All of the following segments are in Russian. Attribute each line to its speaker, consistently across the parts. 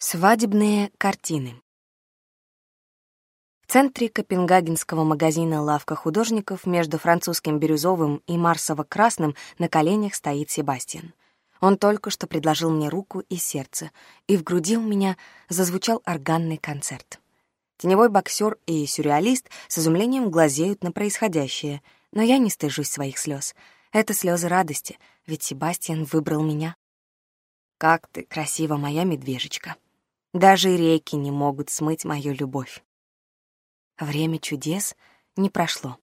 Speaker 1: Свадебные картины В центре копенгагенского магазина «Лавка художников» между французским бирюзовым и марсово-красным на коленях стоит Себастьян. Он только что предложил мне руку и сердце, и в груди у меня зазвучал органный концерт. Теневой боксер и сюрреалист с изумлением глазеют на происходящее, но я не стыжусь своих слез. Это слезы радости, ведь Себастьян выбрал меня. «Как ты красива, моя медвежечка!» Даже реки не могут смыть мою любовь. Время чудес не прошло.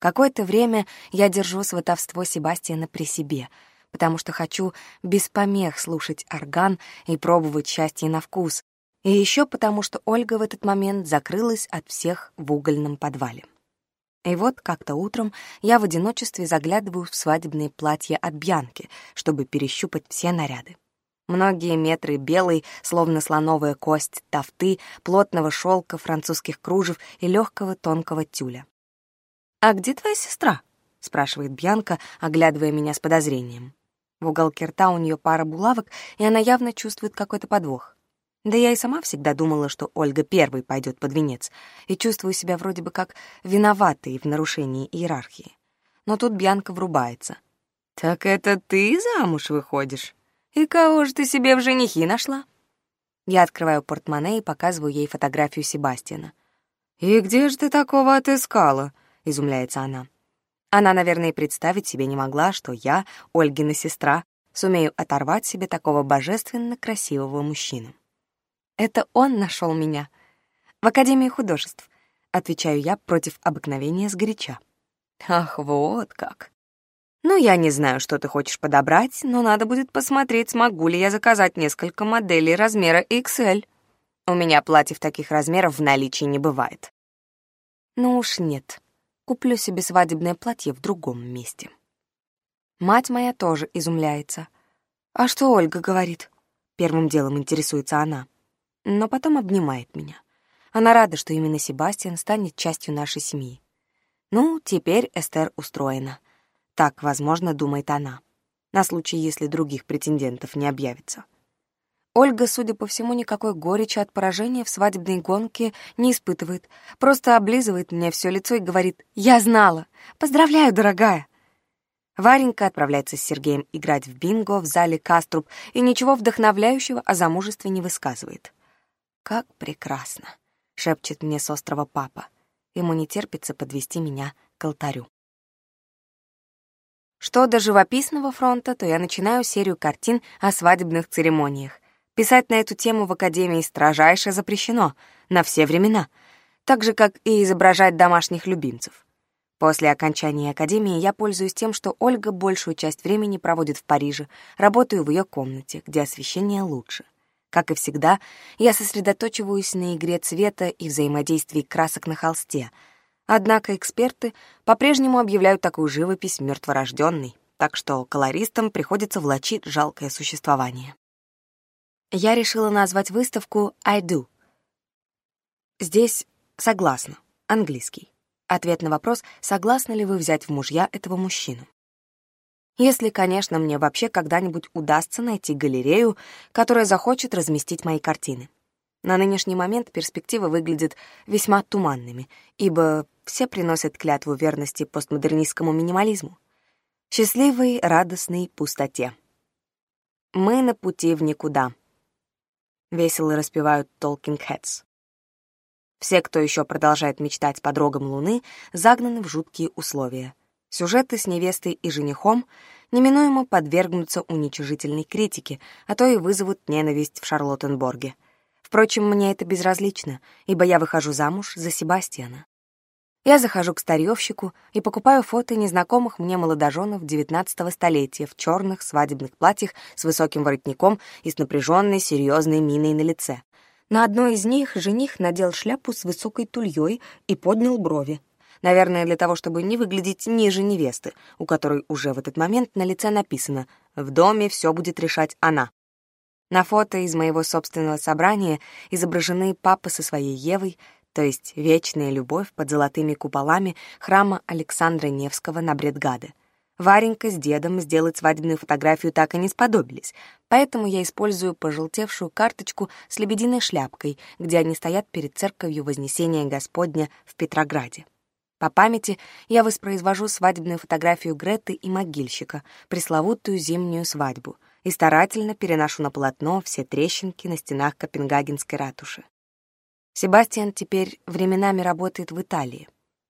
Speaker 1: Какое-то время я держу сватовство Себастьяна при себе, потому что хочу без помех слушать орган и пробовать счастье на вкус, и еще потому что Ольга в этот момент закрылась от всех в угольном подвале. И вот как-то утром я в одиночестве заглядываю в свадебные платья от Бьянки, чтобы перещупать все наряды. Многие метры белой, словно слоновая кость, тафты плотного шелка, французских кружев и легкого тонкого тюля. «А где твоя сестра?» — спрашивает Бьянка, оглядывая меня с подозрением. В уголке рта у нее пара булавок, и она явно чувствует какой-то подвох. Да я и сама всегда думала, что Ольга первой пойдет под венец, и чувствую себя вроде бы как виноватой в нарушении иерархии. Но тут Бьянка врубается. «Так это ты замуж выходишь?» «И кого же ты себе в женихи нашла?» Я открываю портмоне и показываю ей фотографию Себастина. «И где же ты такого отыскала?» — изумляется она. Она, наверное, представить себе не могла, что я, Ольгина сестра, сумею оторвать себе такого божественно красивого мужчину. «Это он нашел меня. В Академии художеств», — отвечаю я против обыкновения сгоряча. «Ах, вот как!» Ну, я не знаю, что ты хочешь подобрать, но надо будет посмотреть, смогу ли я заказать несколько моделей размера XL. У меня платьев таких размеров в наличии не бывает. Ну уж нет. Куплю себе свадебное платье в другом месте. Мать моя тоже изумляется. А что Ольга говорит? Первым делом интересуется она. Но потом обнимает меня. Она рада, что именно Себастьян станет частью нашей семьи. Ну, теперь Эстер устроена. Так, возможно, думает она, на случай, если других претендентов не объявится. Ольга, судя по всему, никакой горечи от поражения в свадебной гонке не испытывает, просто облизывает мне все лицо и говорит «Я знала! Поздравляю, дорогая!» Варенька отправляется с Сергеем играть в бинго в зале Каструб и ничего вдохновляющего о замужестве не высказывает. «Как прекрасно!» — шепчет мне с острова папа. Ему не терпится подвести меня к алтарю. Что до живописного фронта, то я начинаю серию картин о свадебных церемониях. Писать на эту тему в Академии строжайше запрещено, на все времена, так же, как и изображать домашних любимцев. После окончания Академии я пользуюсь тем, что Ольга большую часть времени проводит в Париже, работаю в ее комнате, где освещение лучше. Как и всегда, я сосредоточиваюсь на игре цвета и взаимодействии красок на холсте — Однако эксперты по-прежнему объявляют такую живопись мертворожденной, так что колористам приходится влачить жалкое существование. Я решила назвать выставку «I do». Здесь «согласна», английский. Ответ на вопрос, согласны ли вы взять в мужья этого мужчину. Если, конечно, мне вообще когда-нибудь удастся найти галерею, которая захочет разместить мои картины. На нынешний момент перспективы выглядят весьма туманными, ибо все приносят клятву верности постмодернистскому минимализму. Счастливой, радостной пустоте. «Мы на пути в никуда», — весело распевают «Толкинг Хэтс». Все, кто еще продолжает мечтать по дорогам Луны, загнаны в жуткие условия. Сюжеты с невестой и женихом неминуемо подвергнутся уничижительной критике, а то и вызовут ненависть в Шарлоттенборге — Впрочем, мне это безразлично, ибо я выхожу замуж за Себастьяна. Я захожу к старьёвщику и покупаю фото незнакомых мне молодоженов XIX столетия в черных свадебных платьях с высоким воротником и с напряженной серьезной миной на лице. На одной из них жених надел шляпу с высокой тульей и поднял брови. Наверное, для того, чтобы не выглядеть ниже невесты, у которой уже в этот момент на лице написано «В доме все будет решать она». На фото из моего собственного собрания изображены папа со своей Евой, то есть вечная любовь под золотыми куполами храма Александра Невского на Бредгаде. Варенька с дедом сделать свадебную фотографию так и не сподобились, поэтому я использую пожелтевшую карточку с лебединой шляпкой, где они стоят перед церковью Вознесения Господня в Петрограде. По памяти я воспроизвожу свадебную фотографию Греты и могильщика, пресловутую зимнюю свадьбу — и старательно переношу на полотно все трещинки на стенах Копенгагенской ратуши. Себастьян теперь временами работает в Италии.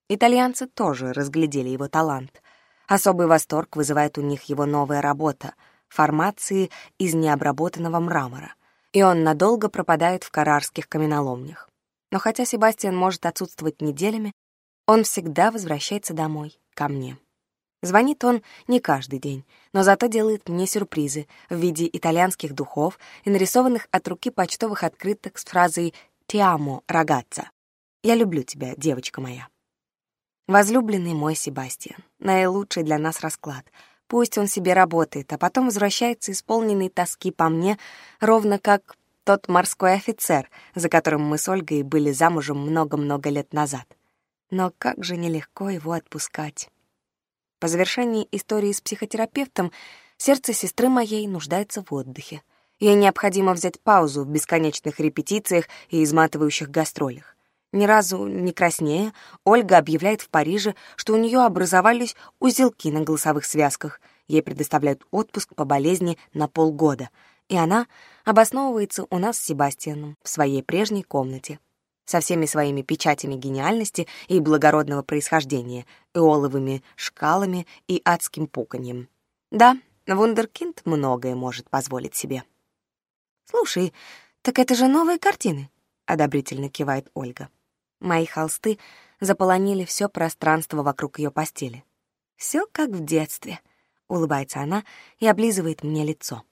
Speaker 1: Итальянцы тоже разглядели его талант. Особый восторг вызывает у них его новая работа — формации из необработанного мрамора. И он надолго пропадает в карарских каменоломнях. Но хотя Себастьян может отсутствовать неделями, он всегда возвращается домой, ко мне. Звонит он не каждый день, но зато делает мне сюрпризы в виде итальянских духов и нарисованных от руки почтовых открыток с фразой «Тиамо, рогатца». «Я люблю тебя, девочка моя». Возлюбленный мой Себастьян, наилучший для нас расклад. Пусть он себе работает, а потом возвращается исполненный тоски по мне, ровно как тот морской офицер, за которым мы с Ольгой были замужем много-много лет назад. Но как же нелегко его отпускать. По завершении истории с психотерапевтом сердце сестры моей нуждается в отдыхе. Ей необходимо взять паузу в бесконечных репетициях и изматывающих гастролях. Ни разу не краснее, Ольга объявляет в Париже, что у нее образовались узелки на голосовых связках. Ей предоставляют отпуск по болезни на полгода. И она обосновывается у нас с Себастьяном в своей прежней комнате со всеми своими печатями гениальности и благородного происхождения, эоловыми шкалами и адским пуканьем. Да, вундеркинд многое может позволить себе. «Слушай, так это же новые картины», — одобрительно кивает Ольга. Мои холсты заполонили все пространство вокруг ее постели. Все как в детстве», — улыбается она и облизывает мне лицо.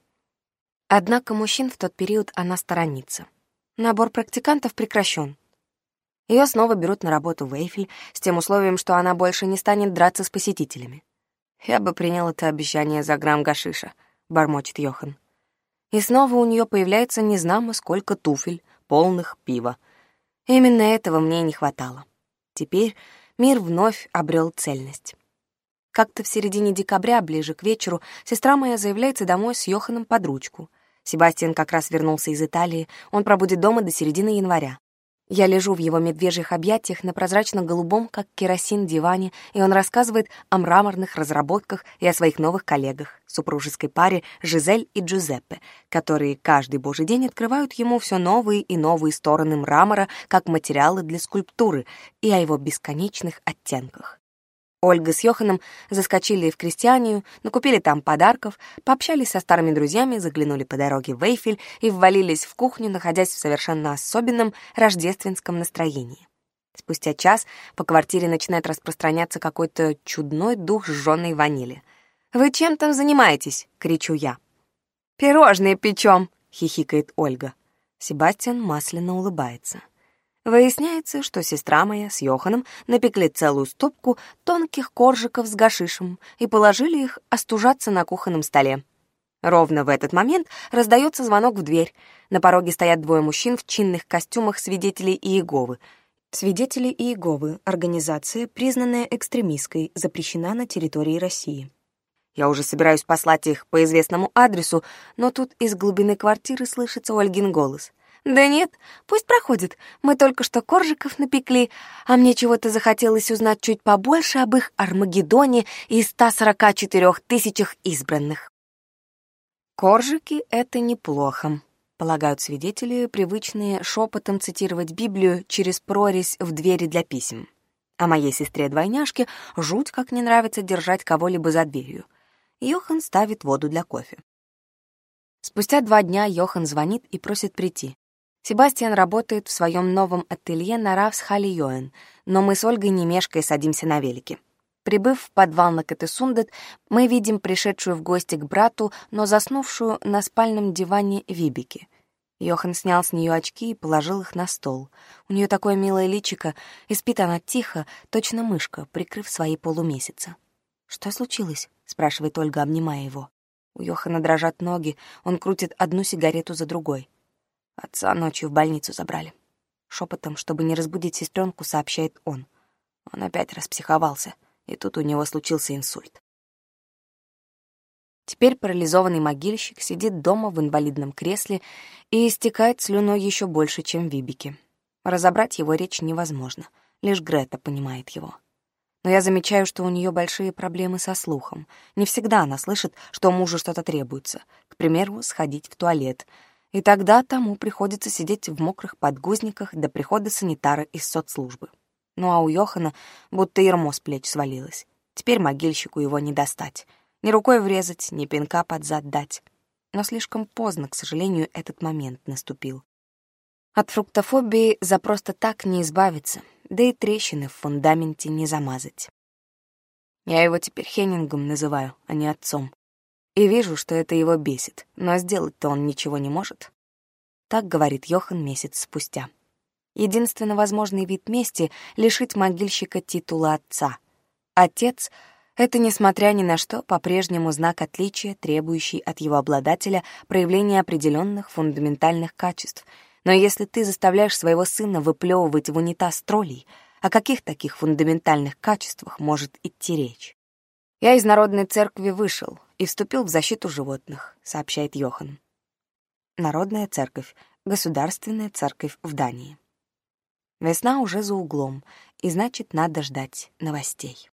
Speaker 1: Однако мужчин в тот период она сторонится — Набор практикантов прекращен. Ее снова берут на работу в Эйфель с тем условием, что она больше не станет драться с посетителями. «Я бы принял это обещание за грамм гашиша», — бормочет Йохан. И снова у нее появляется незнамо сколько туфель, полных пива. Именно этого мне не хватало. Теперь мир вновь обрел цельность. Как-то в середине декабря, ближе к вечеру, сестра моя заявляется домой с Йоханом под ручку — Себастьян как раз вернулся из Италии, он пробудет дома до середины января. Я лежу в его медвежьих объятиях на прозрачно-голубом, как керосин, диване, и он рассказывает о мраморных разработках и о своих новых коллегах, супружеской паре Жизель и Джузеппе, которые каждый божий день открывают ему все новые и новые стороны мрамора как материалы для скульптуры и о его бесконечных оттенках. Ольга с Йоханом заскочили в крестьянию, накупили там подарков, пообщались со старыми друзьями, заглянули по дороге в Эйфель и ввалились в кухню, находясь в совершенно особенном рождественском настроении. Спустя час по квартире начинает распространяться какой-то чудной дух сжженной ванили. «Вы чем там занимаетесь?» — кричу я. «Пирожные печем!» — хихикает Ольга. Себастьян масляно улыбается. Выясняется, что сестра моя с Йоханом напекли целую стопку тонких коржиков с гашишем и положили их остужаться на кухонном столе. Ровно в этот момент раздается звонок в дверь. На пороге стоят двое мужчин в чинных костюмах свидетелей Иеговы. Свидетели Иеговы — организация, признанная экстремистской, запрещена на территории России. Я уже собираюсь послать их по известному адресу, но тут из глубины квартиры слышится Ольгин голос. Да нет, пусть проходит. Мы только что коржиков напекли, а мне чего-то захотелось узнать чуть побольше об их Армагеддоне и 144 тысячах избранных. Коржики — это неплохо, полагают свидетели, привычные шепотом цитировать Библию через прорезь в двери для писем. А моей сестре-двойняшке жуть как не нравится держать кого-либо за дверью. Йохан ставит воду для кофе. Спустя два дня Йохан звонит и просит прийти. Себастьян работает в своем новом ателье на Равсхали-Йоэн, но мы с Ольгой не мешкой садимся на велике. Прибыв в подвал на Катесундет, мы видим пришедшую в гости к брату, но заснувшую на спальном диване Вибики. Йохан снял с нее очки и положил их на стол. У нее такое милое личико, и спит она тихо, точно мышка, прикрыв свои полумесяца. «Что случилось?» — спрашивает Ольга, обнимая его. У Йохана дрожат ноги, он крутит одну сигарету за другой. Отца ночью в больницу забрали. Шепотом, чтобы не разбудить сестренку, сообщает он. Он опять распсиховался, и тут у него случился инсульт. Теперь парализованный могильщик сидит дома в инвалидном кресле и истекает слюной еще больше, чем Вибики. Разобрать его речь невозможно, лишь Грета понимает его. Но я замечаю, что у нее большие проблемы со слухом. Не всегда она слышит, что мужу что-то требуется. К примеру, сходить в туалет — и тогда тому приходится сидеть в мокрых подгузниках до прихода санитара из соцслужбы. Ну а у Йохана будто ермо с плеч свалилось. Теперь могильщику его не достать. Ни рукой врезать, ни пинка под зад дать. Но слишком поздно, к сожалению, этот момент наступил. От фруктофобии за просто так не избавиться, да и трещины в фундаменте не замазать. Я его теперь Хеннингом называю, а не отцом и вижу, что это его бесит, но сделать-то он ничего не может. Так говорит Йохан месяц спустя. Единственно возможный вид мести — лишить могильщика титула отца. Отец — это, несмотря ни на что, по-прежнему знак отличия, требующий от его обладателя проявления определенных фундаментальных качеств. Но если ты заставляешь своего сына выплевывать в унитаз троллей, о каких таких фундаментальных качествах может идти речь? Я из народной церкви вышел, и вступил в защиту животных, сообщает Йохан. Народная церковь, государственная церковь в Дании. Весна уже за углом, и значит, надо ждать новостей.